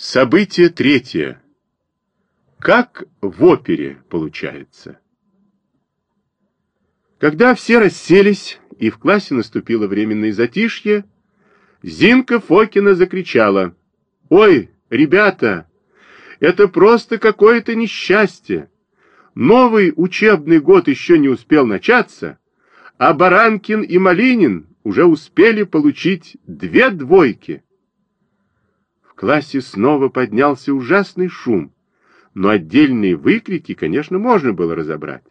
Событие третье. Как в опере получается. Когда все расселись, и в классе наступило временное затишье, Зинка Фокина закричала. «Ой, ребята, это просто какое-то несчастье! Новый учебный год еще не успел начаться, а Баранкин и Малинин уже успели получить две двойки» классе снова поднялся ужасный шум, но отдельные выкрики, конечно, можно было разобрать.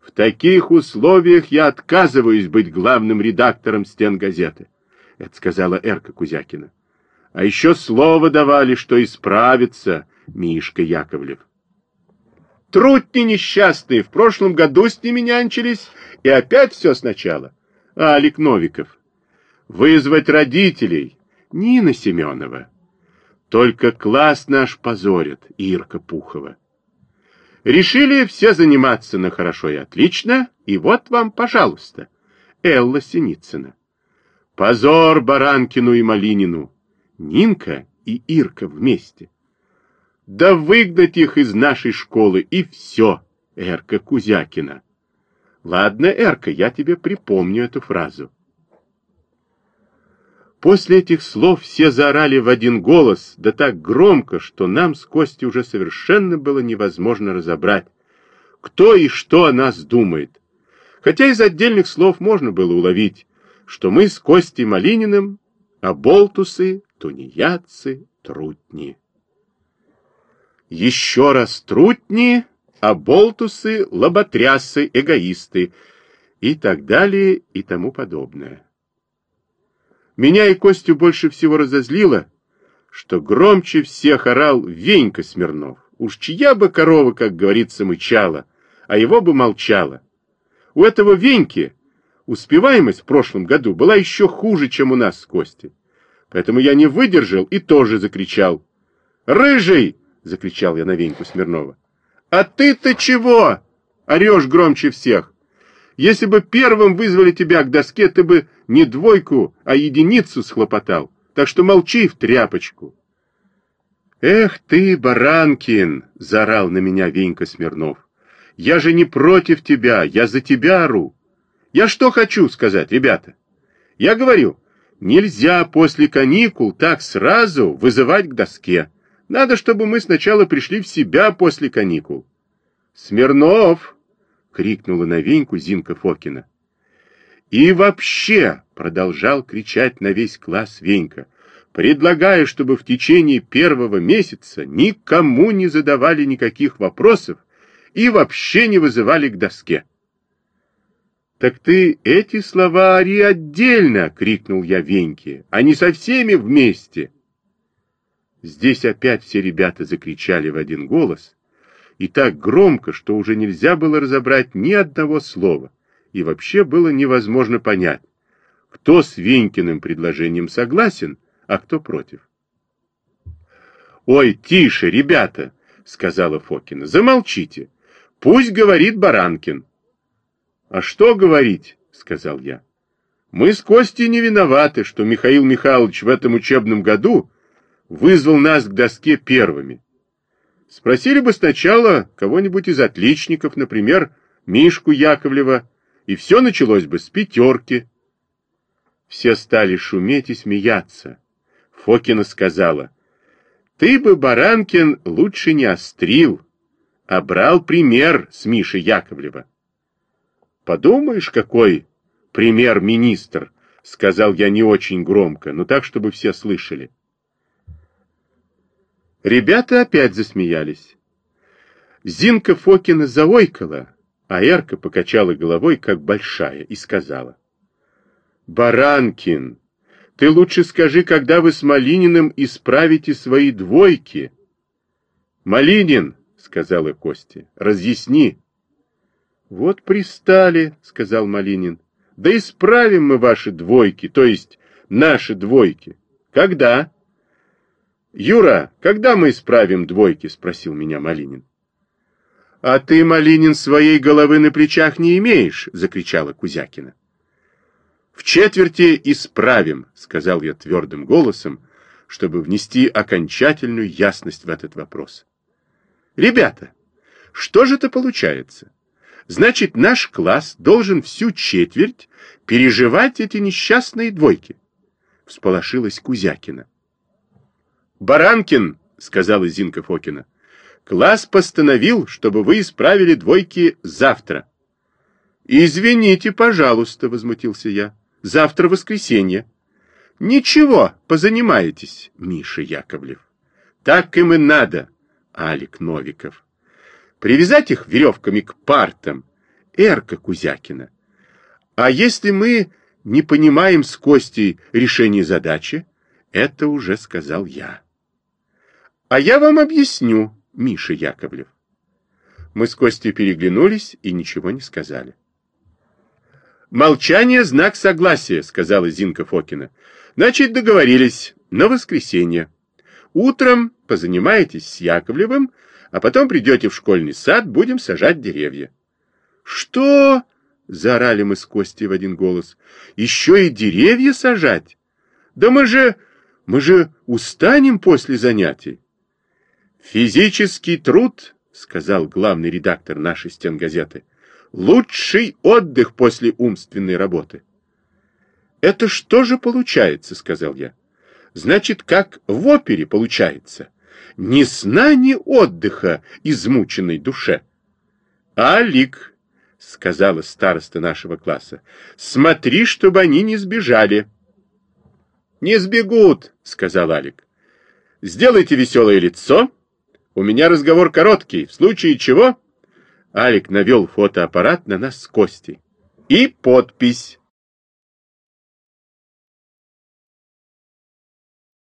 В таких условиях я отказываюсь быть главным редактором стен газеты, это сказала Эрка Кузякина. А еще слово давали, что исправится Мишка Яковлев. Трутни несчастные, в прошлом году с ними нянчились, и опять все сначала. Алик Новиков. Вызвать родителей. Нина Семенова. Только класс наш позорит, Ирка Пухова. Решили все заниматься на хорошо и отлично, и вот вам, пожалуйста, Элла Синицына. Позор Баранкину и Малинину. Нинка и Ирка вместе. Да выгнать их из нашей школы, и все, Эрка Кузякина. Ладно, Эрка, я тебе припомню эту фразу. После этих слов все заорали в один голос, да так громко, что нам с Костей уже совершенно было невозможно разобрать, кто и что о нас думает. Хотя из отдельных слов можно было уловить, что мы с Костей Малининым оболтусы, тунеядцы, трутни. Еще раз трутни, оболтусы, лоботрясы, эгоисты и так далее и тому подобное. Меня и Костю больше всего разозлило, что громче всех орал Венька Смирнов. Уж чья бы корова, как говорится, мычала, а его бы молчала. У этого Веньки успеваемость в прошлом году была еще хуже, чем у нас с Костей. Поэтому я не выдержал и тоже закричал. «Рыжий!» — закричал я на Веньку Смирнова. «А ты-то чего?» — орешь громче всех. Если бы первым вызвали тебя к доске, ты бы не двойку, а единицу схлопотал. Так что молчи в тряпочку. «Эх ты, Баранкин!» — заорал на меня Венька Смирнов. «Я же не против тебя, я за тебя ору. Я что хочу сказать, ребята? Я говорю, нельзя после каникул так сразу вызывать к доске. Надо, чтобы мы сначала пришли в себя после каникул». «Смирнов!» — крикнула на Веньку Зинка Фокина. «И вообще!» — продолжал кричать на весь класс Венька. «Предлагаю, чтобы в течение первого месяца никому не задавали никаких вопросов и вообще не вызывали к доске». «Так ты эти слова ори отдельно!» — крикнул я Веньке, — «а не со всеми вместе!» Здесь опять все ребята закричали в один голос, и так громко, что уже нельзя было разобрать ни одного слова, и вообще было невозможно понять, кто с Венькиным предложением согласен, а кто против. «Ой, тише, ребята!» — сказала Фокина. «Замолчите! Пусть говорит Баранкин!» «А что говорить?» — сказал я. «Мы с Костей не виноваты, что Михаил Михайлович в этом учебном году вызвал нас к доске первыми. Спросили бы сначала кого-нибудь из отличников, например, Мишку Яковлева, и все началось бы с пятерки. Все стали шуметь и смеяться. Фокина сказала, «Ты бы, Баранкин, лучше не острил, а брал пример с Миши Яковлева». «Подумаешь, какой пример-министр», — сказал я не очень громко, но так, чтобы все слышали. Ребята опять засмеялись. Зинка Фокина заойкала, а Эрка покачала головой, как большая, и сказала. «Баранкин, ты лучше скажи, когда вы с Малининым исправите свои двойки?» «Малинин», — сказала Костя, — «разъясни». «Вот пристали», — сказал Малинин. «Да исправим мы ваши двойки, то есть наши двойки. Когда?» «Юра, когда мы исправим двойки?» — спросил меня Малинин. «А ты, Малинин, своей головы на плечах не имеешь!» — закричала Кузякина. «В четверти исправим», — сказал я твердым голосом, чтобы внести окончательную ясность в этот вопрос. Ребята, что же это получается? Значит, наш класс должен всю четверть переживать эти несчастные двойки. Всполошилась Кузякина. Баранкин, сказала Зинка Фокина, класс постановил, чтобы вы исправили двойки завтра. Извините, пожалуйста, возмутился я. Завтра воскресенье. Ничего, позанимаетесь, Миша Яковлев. Так им и надо, Алик Новиков. Привязать их веревками к партам, Эрка Кузякина. А если мы не понимаем с Костей решение задачи, это уже сказал я. А я вам объясню, Миша Яковлев. Мы с Костей переглянулись и ничего не сказали. «Молчание — знак согласия», — сказала Зинка Фокина. «Значит, договорились. На воскресенье. Утром позанимаетесь с Яковлевым, а потом придете в школьный сад, будем сажать деревья». «Что?» — заорали мы с Костей в один голос. «Еще и деревья сажать? Да мы же... мы же устанем после занятий». «Физический труд», — сказал главный редактор нашей стенгазеты, — «лучший отдых после умственной работы». «Это что же получается?» — сказал я. «Значит, как в опере получается. Ни сна, ни отдыха измученной душе». «Алик», — сказала староста нашего класса, — «смотри, чтобы они не сбежали». «Не сбегут», — сказал Алик. «Сделайте веселое лицо». У меня разговор короткий, в случае чего...» Алик навел фотоаппарат на нас с Костей. «И подпись».